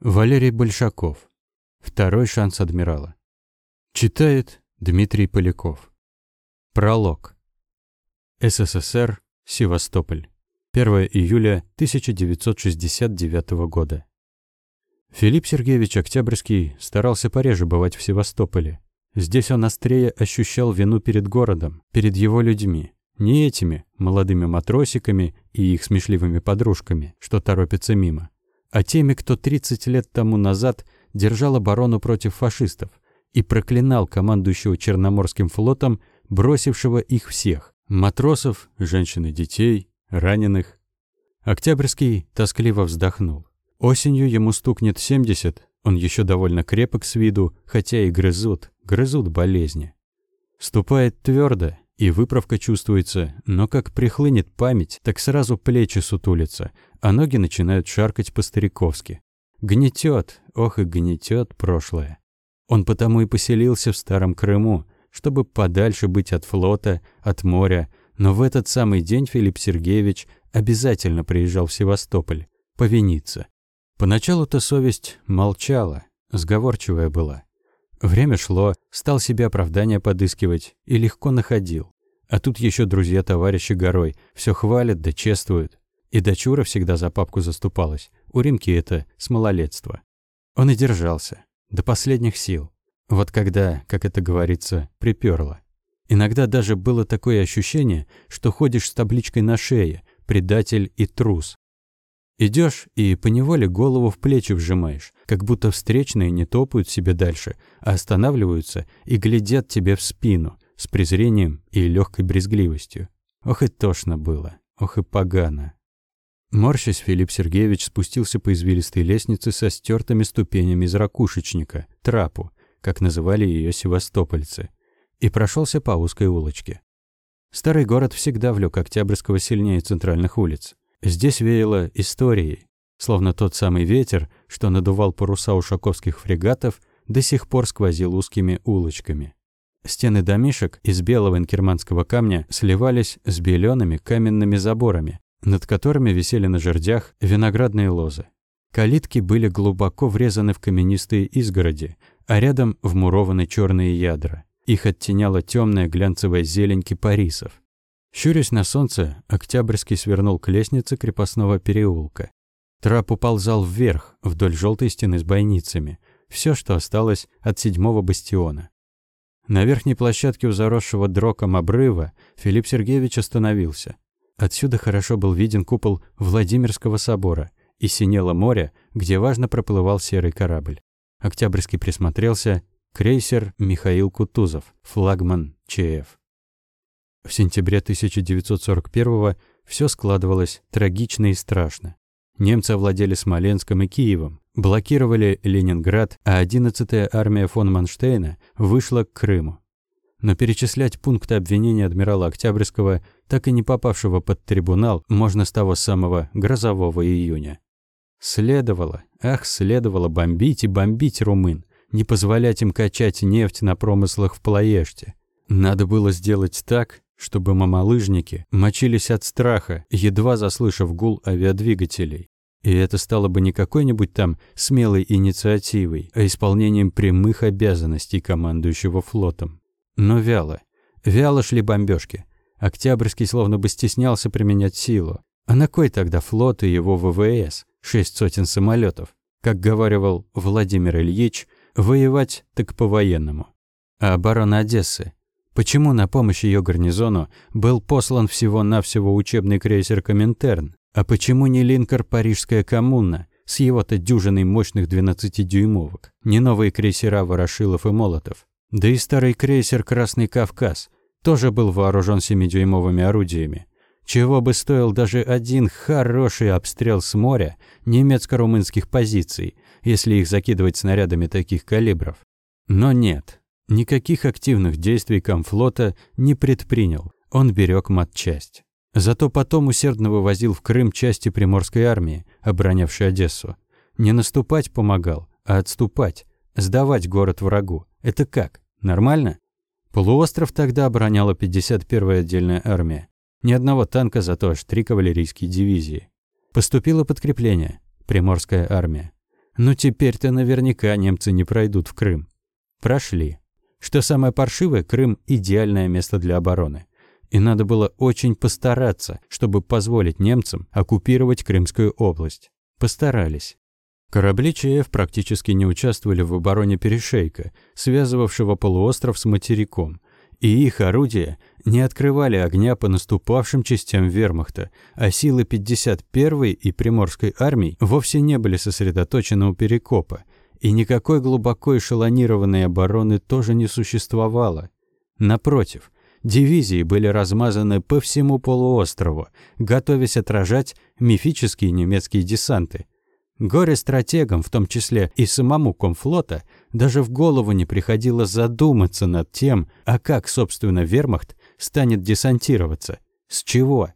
Валерий Большаков. Второй шанс адмирала. Читает Дмитрий Поляков. Пролог. СССР, Севастополь. 1 июля 1969 года. Филипп Сергеевич Октябрьский старался пореже бывать в Севастополе. Здесь он острее ощущал вину перед городом, перед его людьми. Не этими, молодыми матросиками и их смешливыми подружками, что торопятся мимо, а теми, кто 30 лет тому назад держал оборону против фашистов и проклинал командующего Черноморским флотом, бросившего их всех – матросов, женщин и детей, раненых. Октябрьский тоскливо вздохнул. Осенью ему стукнет 70, он еще довольно крепок с виду, хотя и грызут, грызут болезни. Ступает твердо, и выправка чувствуется, но как прихлынет память, так сразу плечи сутулятся, а ноги начинают шаркать по-стариковски. Гнетет, ох и гнетет прошлое. Он потому и поселился в Старом Крыму, чтобы подальше быть от флота, от моря, но в этот самый день Филипп Сергеевич обязательно приезжал в Севастополь, повиниться. Поначалу-то совесть молчала, сговорчивая была. Время шло, стал себе оправдания подыскивать и легко находил. А тут еще друзья-товарищи горой, все хвалят да чествуют. И дочура всегда за папку заступалась. У Римки это с малолетства. Он и держался. До последних сил. Вот когда, как это говорится, приперло. Иногда даже было такое ощущение, что ходишь с табличкой на шее «предатель и трус». Идешь и поневоле голову в плечи вжимаешь, как будто встречные не топают себе дальше, а останавливаются и глядят тебе в спину с презрением и легкой брезгливостью. Ох и тошно было, ох и погано. Морщась, Филипп Сергеевич спустился по извилистой лестнице со стертыми ступенями из ракушечника, трапу, как называли ее севастопольцы, и прошелся по узкой улочке. Старый город всегда влек Октябрьского сильнее центральных улиц. Здесь веяло историей, словно тот самый ветер, что надувал паруса ушаковских фрегатов, до сих пор сквозил узкими улочками. Стены домишек из белого инкерманского камня сливались с белеными каменными заборами, над которыми висели на жердях виноградные лозы. Калитки были глубоко врезаны в каменистые изгороди, а рядом вмурованы черные ядра. Их оттеняла темная глянцевая зелень кипарисов. Щурясь на солнце, Октябрьский свернул к лестнице крепостного переулка. Трап уползал вверх, вдоль желтой стены с бойницами. Все, что осталось от седьмого бастиона. На верхней площадке у заросшего дроком обрыва Филипп Сергеевич остановился. Отсюда хорошо был виден купол Владимирского собора и синело море, где важно проплывал серый корабль. Октябрьский присмотрелся. Крейсер Михаил Кутузов, флагман ЧФ. В сентябре 1941-го все складывалось трагично и страшно. Немцы овладели Смоленском и Киевом, блокировали Ленинград, а 11-я армия фон Манштейна вышла к Крыму. Но перечислять пункты обвинения адмирала Октябрьского, так и не попавшего под трибунал, можно с того самого грозового июня. Следовало, ах, следовало бомбить и бомбить румын, не позволять им качать нефть на промыслах в Плоеште. Надо было сделать так, чтобы мамалыжники мочились от страха, едва заслышав гул авиадвигателей. И это стало бы не какой-нибудь там смелой инициативой, а исполнением прямых обязанностей командующего флотом. Но вяло. Вяло шли бомбежки. Октябрьский словно бы стеснялся применять силу. А на кой тогда флот и его ВВС? Шесть сотен самолетов. Как говаривал Владимир Ильич, воевать так по-военному. А оборона Одессы Почему на помощь ее гарнизону был послан всего-навсего учебный крейсер «Коминтерн», а почему не линкор «Парижская коммуна» с его-то дюжиной мощных 12-дюймовок, не новые крейсера «Ворошилов» и «Молотов»? Да и старый крейсер «Красный Кавказ» тоже был вооружен 7-дюймовыми орудиями. Чего бы стоил даже один хороший обстрел с моря немецко-румынских позиций, если их закидывать снарядами таких калибров. Но нет, Никаких активных действий комфлота не предпринял, он берег матчасть. Зато потом усердно вывозил в Крым части Приморской армии, оборонявшей Одессу. Не наступать помогал, а отступать, сдавать город врагу. Это как? Нормально? Полуостров тогда обороняла 51-я отдельная армия. Ни одного танка, зато аж три кавалерийские дивизии. Поступило подкрепление. Приморская армия. Ну теперь-то наверняка немцы не пройдут в Крым. Прошли. Что самое паршивое, Крым – идеальное место для обороны. И надо было очень постараться, чтобы позволить немцам оккупировать Крымскую область. Постарались. Корабли ЧФ практически не участвовали в обороне перешейка, связывавшего полуостров с материком, и их орудия не открывали огня по наступавшим частям вермахта, а силы 51-й и Приморской армий вовсе не были сосредоточены у Перекопа, и никакой глубоко эшелонированной обороны тоже не существовало. Напротив, дивизии были размазаны по всему полуострову, готовясь отражать мифические немецкие десанты – Горе-стратегам, в том числе и самому комфлота, даже в голову не приходило задуматься над тем, а как, собственно, вермахт станет десантироваться. С чего?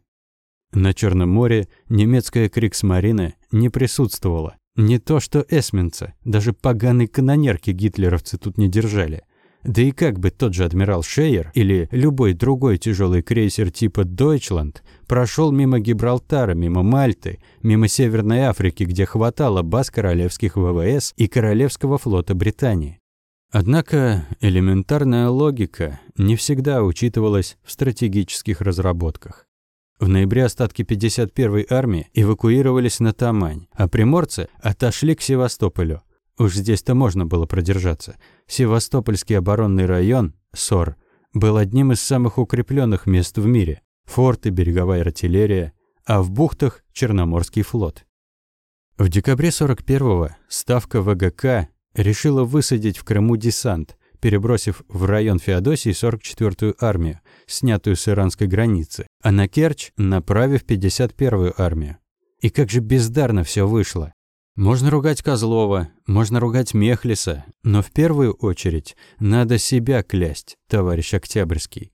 На Черном море немецкая Криксмарина не присутствовала. Не то что эсминца, даже поганой канонерки гитлеровцы тут не держали. Да и как бы тот же адмирал Шейер или любой другой тяжелый крейсер типа «Дойчланд» прошел мимо Гибралтара, мимо Мальты, мимо Северной Африки, где хватало баз королевских ВВС и Королевского флота Британии. Однако элементарная логика не всегда учитывалась в стратегических разработках. В ноябре остатки 51-й армии эвакуировались на Тамань, а приморцы отошли к Севастополю – Уж здесь-то можно было продержаться. Севастопольский оборонный район, СОР, был одним из самых укрепленных мест в мире. Форты, береговая артиллерия, а в бухтах – Черноморский флот. В декабре 41-го Ставка ВГК решила высадить в Крыму десант, перебросив в район Феодосии 44-ю армию, снятую с иранской границы, а на Керчь направив 51-ю армию. И как же бездарно все вышло. Можно ругать Козлова, можно ругать Мехлиса, но в первую очередь надо себя клясть, товарищ Октябрьский.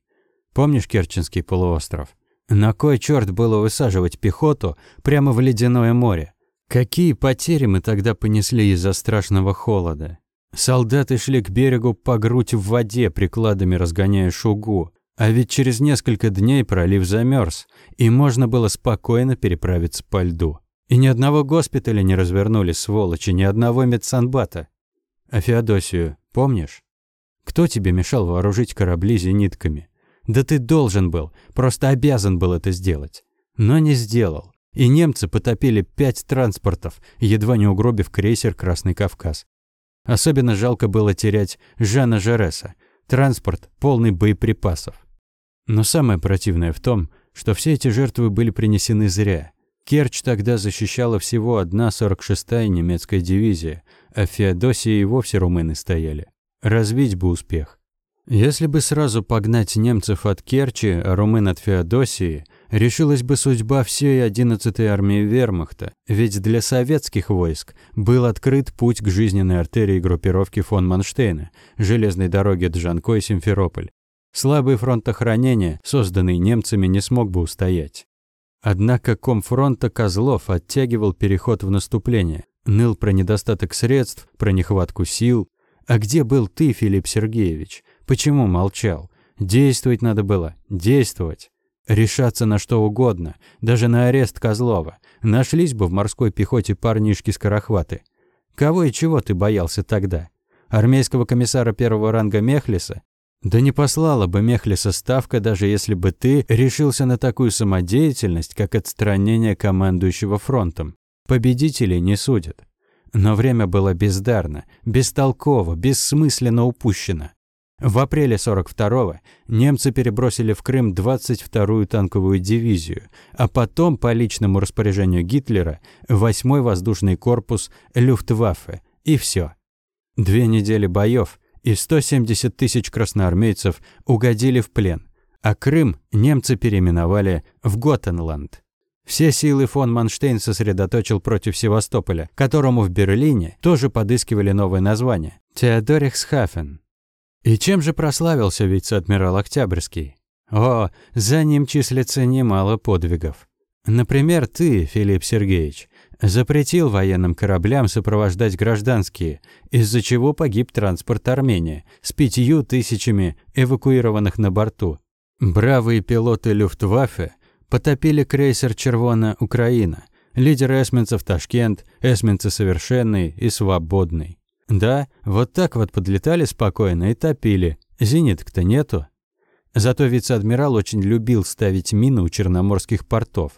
Помнишь Керченский полуостров? На кой черт было высаживать пехоту прямо в ледяное море? Какие потери мы тогда понесли из-за страшного холода? Солдаты шли к берегу по грудь в воде, прикладами разгоняя шугу. А ведь через несколько дней пролив замерз, и можно было спокойно переправиться по льду. И ни одного госпиталя не развернули, сволочи, ни одного медсанбата. А Феодосию помнишь? Кто тебе мешал вооружить корабли зенитками? Да ты должен был, просто обязан был это сделать. Но не сделал. И немцы потопили пять транспортов, едва не угробив крейсер «Красный Кавказ». Особенно жалко было терять Жана Жереса. Транспорт, полный боеприпасов. Но самое противное в том, что все эти жертвы были принесены зря. Керчь тогда защищала всего одна 46-я немецкая дивизия, а в Феодосии и вовсе румыны стояли. Развить бы успех. Если бы сразу погнать немцев от Керчи, а румын от Феодосии, решилась бы судьба всей 11-й армии вермахта, ведь для советских войск был открыт путь к жизненной артерии группировки фон Манштейна, железной дороге Джанкой-Симферополь. Слабый фронт охранения, созданный немцами, не смог бы устоять. Однако комфронта Козлов оттягивал переход в наступление, ныл про недостаток средств, про нехватку сил. А где был ты, Филипп Сергеевич? Почему молчал? Действовать надо было, действовать. Решаться на что угодно, даже на арест Козлова. Нашлись бы в морской пехоте парнишки-скорохваты. Кого и чего ты боялся тогда? Армейского комиссара первого ранга Мехлиса да не послала бы Мехлиса ставка, даже если бы ты решился на такую самодеятельность, как отстранение командующего фронтом. Победителей не судят. Но время было бездарно, бестолково, бессмысленно упущено. В апреле 42-го немцы перебросили в Крым 22-ю танковую дивизию, а потом по личному распоряжению Гитлера 8-й воздушный корпус Люфтваффе. И все. Две недели боев – и 170 тысяч красноармейцев угодили в плен, а Крым немцы переименовали в Готенланд. Все силы фон Манштейн сосредоточил против Севастополя, которому в Берлине тоже подыскивали новое название – Теодорихсхафен. И чем же прославился вице-адмирал Октябрьский? О, за ним числится немало подвигов. Например, ты, Филипп Сергеевич, запретил военным кораблям сопровождать гражданские, из-за чего погиб транспорт Армения с пятью тысячами эвакуированных на борту. Бравые пилоты Люфтваффе потопили крейсер «Червона Украина», Лидеры эсминцев Ташкент, эсминцы Совершенный и Свободный. Да, вот так вот подлетали спокойно и топили. Зениток-то нету. Зато вице-адмирал очень любил ставить мины у черноморских портов.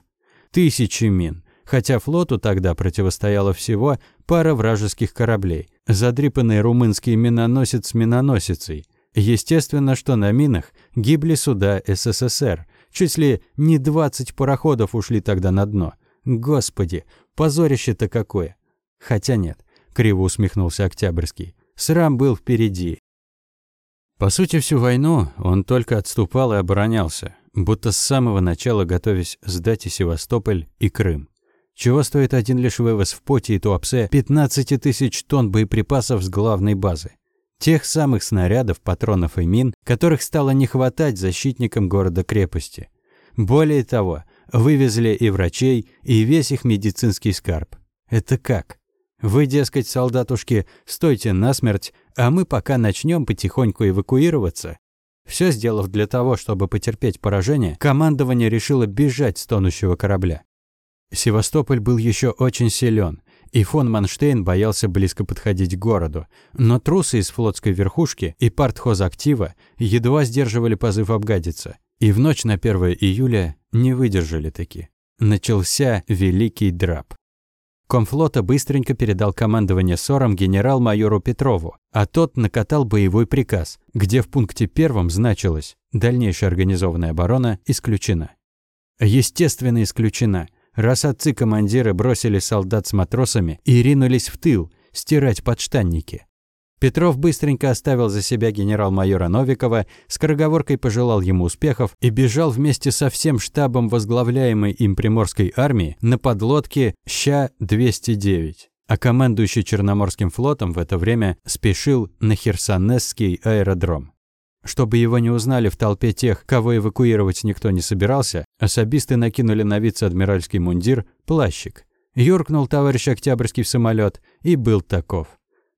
Тысячи мин. Хотя флоту тогда противостояло всего пара вражеских кораблей. Задрипанный румынский миноносец с миноносицей. Естественно, что на минах гибли суда СССР. Чуть ли не 20 пароходов ушли тогда на дно. Господи, позорище-то какое. Хотя нет, криво усмехнулся Октябрьский. Срам был впереди. По сути, всю войну он только отступал и оборонялся, будто с самого начала готовясь сдать и Севастополь, и Крым. Чего стоит один лишь вывоз в поте и Туапсе 15 тысяч тонн боеприпасов с главной базы. Тех самых снарядов, патронов и мин, которых стало не хватать защитникам города-крепости. Более того, вывезли и врачей, и весь их медицинский скарб. Это как? Вы, дескать, солдатушки, стойте насмерть, а мы пока начнем потихоньку эвакуироваться. Все сделав для того, чтобы потерпеть поражение, командование решило бежать с тонущего корабля. Севастополь был еще очень силен, и фон Манштейн боялся близко подходить к городу, но трусы из флотской верхушки и партхозактива едва сдерживали позыв обгадиться, и в ночь на 1 июля не выдержали таки. Начался великий драп. Комфлота быстренько передал командование СОРом генерал-майору Петрову, а тот накатал боевой приказ, где в пункте первом значилось «Дальнейшая организованная оборона исключена». Естественно, исключена, раз отцы-командиры бросили солдат с матросами и ринулись в тыл, стирать подштанники. Петров быстренько оставил за себя генерал-майора Новикова, скороговоркой пожелал ему успехов и бежал вместе со всем штабом возглавляемой им Приморской армии на подлодке Ща-209. А командующий Черноморским флотом в это время спешил на Херсонесский аэродром. Чтобы его не узнали в толпе тех, кого эвакуировать никто не собирался, особисты накинули на вице-адмиральский мундир плащик. Юркнул товарищ Октябрьский в самолет и был таков.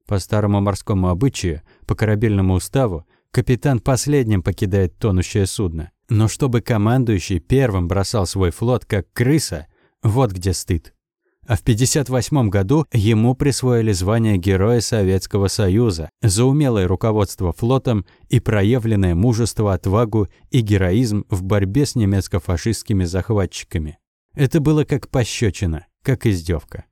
По старому морскому обычаю, по корабельному уставу, капитан последним покидает тонущее судно. Но чтобы командующий первым бросал свой флот как крыса, вот где стыд. А в 1958 году ему присвоили звание Героя Советского Союза за умелое руководство флотом и проявленное мужество, отвагу и героизм в борьбе с немецко-фашистскими захватчиками. Это было как пощечина, как издевка.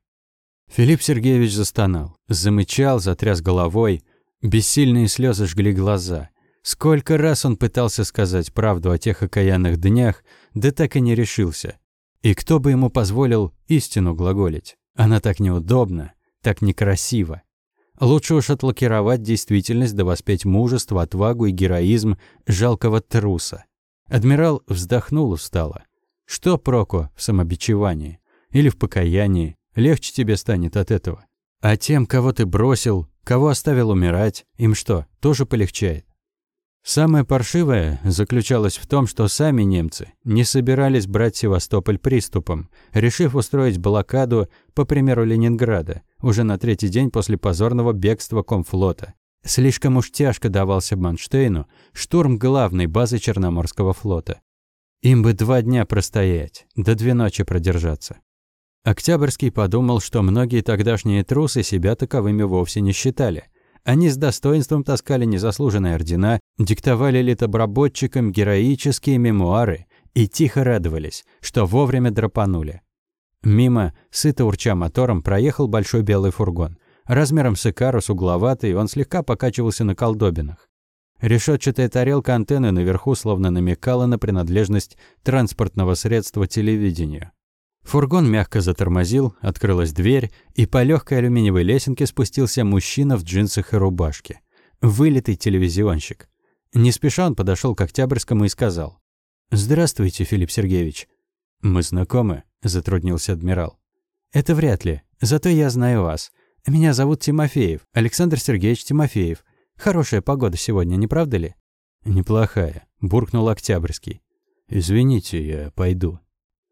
Филипп Сергеевич застонал, замычал, затряс головой. Бессильные слезы жгли глаза. Сколько раз он пытался сказать правду о тех окаянных днях, да так и не решился. И кто бы ему позволил истину глаголить? Она так неудобна, так некрасиво. Лучше уж отлакировать действительность да воспеть мужество, отвагу и героизм жалкого труса. Адмирал вздохнул устало. Что проку в самобичевании? Или в покаянии? Легче тебе станет от этого. А тем, кого ты бросил, кого оставил умирать, им что, тоже полегчает? Самое паршивое заключалось в том, что сами немцы не собирались брать Севастополь приступом, решив устроить блокаду, по примеру Ленинграда, уже на третий день после позорного бегства комфлота. Слишком уж тяжко давался Манштейну штурм главной базы Черноморского флота. Им бы два дня простоять, до две ночи продержаться. Октябрьский подумал, что многие тогдашние трусы себя таковыми вовсе не считали. Они с достоинством таскали незаслуженные ордена, диктовали литобработчикам героические мемуары и тихо радовались, что вовремя драпанули. Мимо, сыто урча мотором, проехал большой белый фургон. Размером с Икарус угловатый, он слегка покачивался на колдобинах. Решетчатая тарелка антенны наверху словно намекала на принадлежность транспортного средства телевидению. Фургон мягко затормозил, открылась дверь, и по легкой алюминиевой лесенке спустился мужчина в джинсах и рубашке. Вылитый телевизионщик. Не спеша он подошел к Октябрьскому и сказал. «Здравствуйте, Филипп Сергеевич». «Мы знакомы», – затруднился адмирал. «Это вряд ли. Зато я знаю вас. Меня зовут Тимофеев, Александр Сергеевич Тимофеев. Хорошая погода сегодня, не правда ли?» «Неплохая», – буркнул Октябрьский. «Извините, я пойду».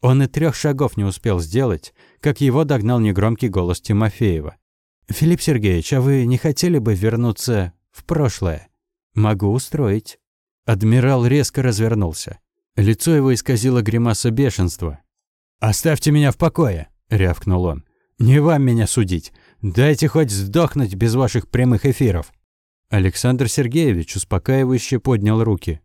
Он и трех шагов не успел сделать, как его догнал негромкий голос Тимофеева. «Филипп Сергеевич, а вы не хотели бы вернуться в прошлое? Могу устроить». Адмирал резко развернулся. Лицо его исказило гримаса бешенства. «Оставьте меня в покое!» – рявкнул он. «Не вам меня судить. Дайте хоть сдохнуть без ваших прямых эфиров». Александр Сергеевич успокаивающе поднял руки.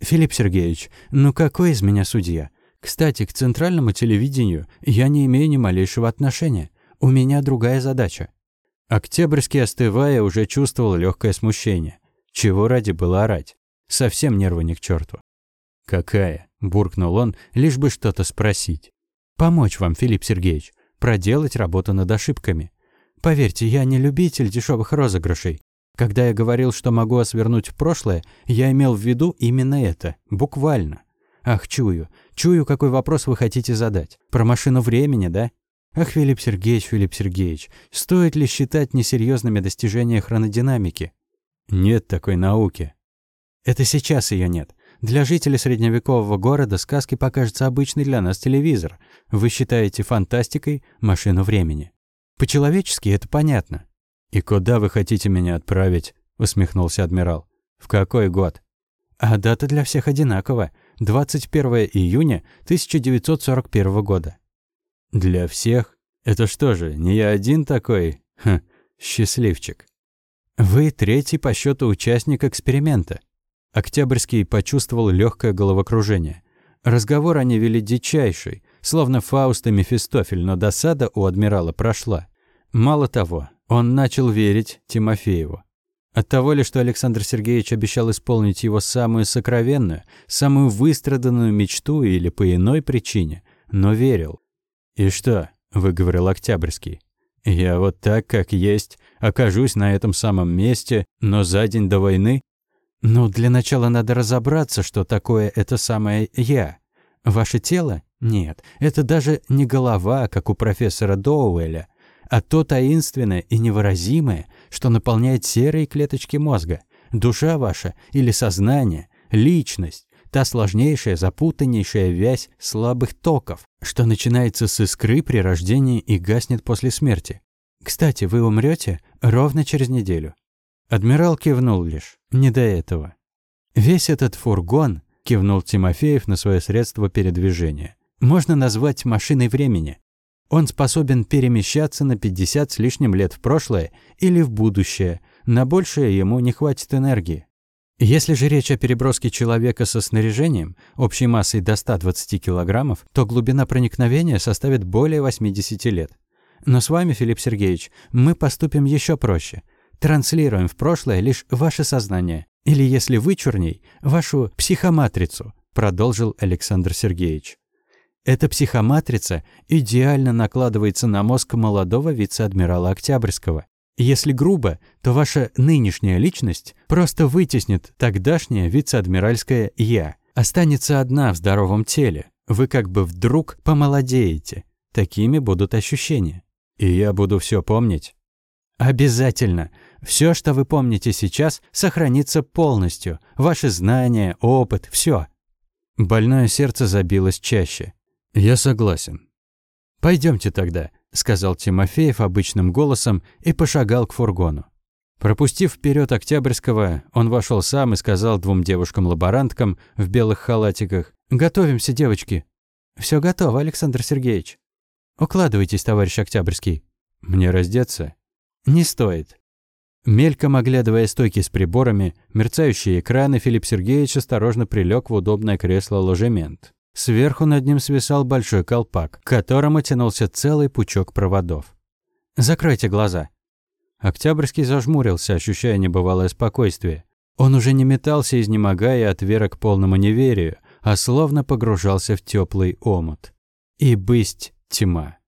«Филипп Сергеевич, ну какой из меня судья? Кстати, к центральному телевидению я не имею ни малейшего отношения. У меня другая задача». Октябрьский, остывая, уже чувствовал легкое смущение. Чего ради было орать? Совсем нервы не к черту. «Какая?» – буркнул он, лишь бы что-то спросить. «Помочь вам, Филипп Сергеевич, проделать работу над ошибками. Поверьте, я не любитель дешевых розыгрышей. Когда я говорил, что могу освернуть в прошлое, я имел в виду именно это, буквально. Ах, чую, чую, какой вопрос вы хотите задать. Про машину времени, да? Ах, Филипп Сергеевич, Филипп Сергеевич, стоит ли считать несерьезными достижения хронодинамики? Нет такой науки. Это сейчас ее нет. Для жителей средневекового города сказки покажется обычный для нас телевизор. Вы считаете фантастикой машину времени. По-человечески это понятно. «И куда вы хотите меня отправить?» – усмехнулся адмирал. «В какой год?» «А дата для всех одинакова. 21 июня 1941 года». «Для всех? Это что же, не я один такой? Ха, счастливчик». «Вы третий по счету участник эксперимента». Октябрьский почувствовал легкое головокружение. Разговор они вели дичайший, словно Фауст и Мефистофель, но досада у адмирала прошла. Мало того, он начал верить Тимофееву. От того ли, что Александр Сергеевич обещал исполнить его самую сокровенную, самую выстраданную мечту или по иной причине, но верил. «И что?» – выговорил Октябрьский. «Я вот так, как есть, окажусь на этом самом месте, но за день до войны? Ну, для начала надо разобраться, что такое это самое «я». Ваше тело? Нет, это даже не голова, как у профессора Доуэля, а то таинственное и невыразимое, что наполняет серые клеточки мозга, душа ваша или сознание, личность, та сложнейшая, запутаннейшая вязь слабых токов, что начинается с искры при рождении и гаснет после смерти. Кстати, вы умрете ровно через неделю. Адмирал кивнул лишь, не до этого. Весь этот фургон, кивнул Тимофеев на свое средство передвижения, можно назвать машиной времени. Он способен перемещаться на 50 с лишним лет в прошлое или в будущее. На большее ему не хватит энергии. Если же речь о переброске человека со снаряжением, общей массой до 120 килограммов, то глубина проникновения составит более 80 лет. Но с вами, Филипп Сергеевич, мы поступим еще проще. Транслируем в прошлое лишь ваше сознание. Или, если вычурней, вашу психоматрицу, продолжил Александр Сергеевич. Эта психоматрица идеально накладывается на мозг молодого вице-адмирала Октябрьского. Если грубо, то ваша нынешняя личность просто вытеснит тогдашнее вице-адмиральское «я». Останется одна в здоровом теле. Вы как бы вдруг помолодеете. Такими будут ощущения. И я буду все помнить. Обязательно. Все, что вы помните сейчас, сохранится полностью. Ваши знания, опыт, все. Больное сердце забилось чаще. «Я согласен». Пойдемте тогда», – сказал Тимофеев обычным голосом и пошагал к фургону. Пропустив вперед Октябрьского, он вошел сам и сказал двум девушкам-лаборанткам в белых халатиках «Готовимся, девочки». Все готово, Александр Сергеевич». «Укладывайтесь, товарищ Октябрьский». «Мне раздеться?» «Не стоит». Мельком оглядывая стойки с приборами, мерцающие экраны, Филипп Сергеевич осторожно прилег в удобное кресло-ложемент. Сверху над ним свисал большой колпак, к которому тянулся целый пучок проводов. «Закройте глаза». Октябрьский зажмурился, ощущая небывалое спокойствие. Он уже не метался, изнемогая от веры к полному неверию, а словно погружался в теплый омут. И бысть тьма.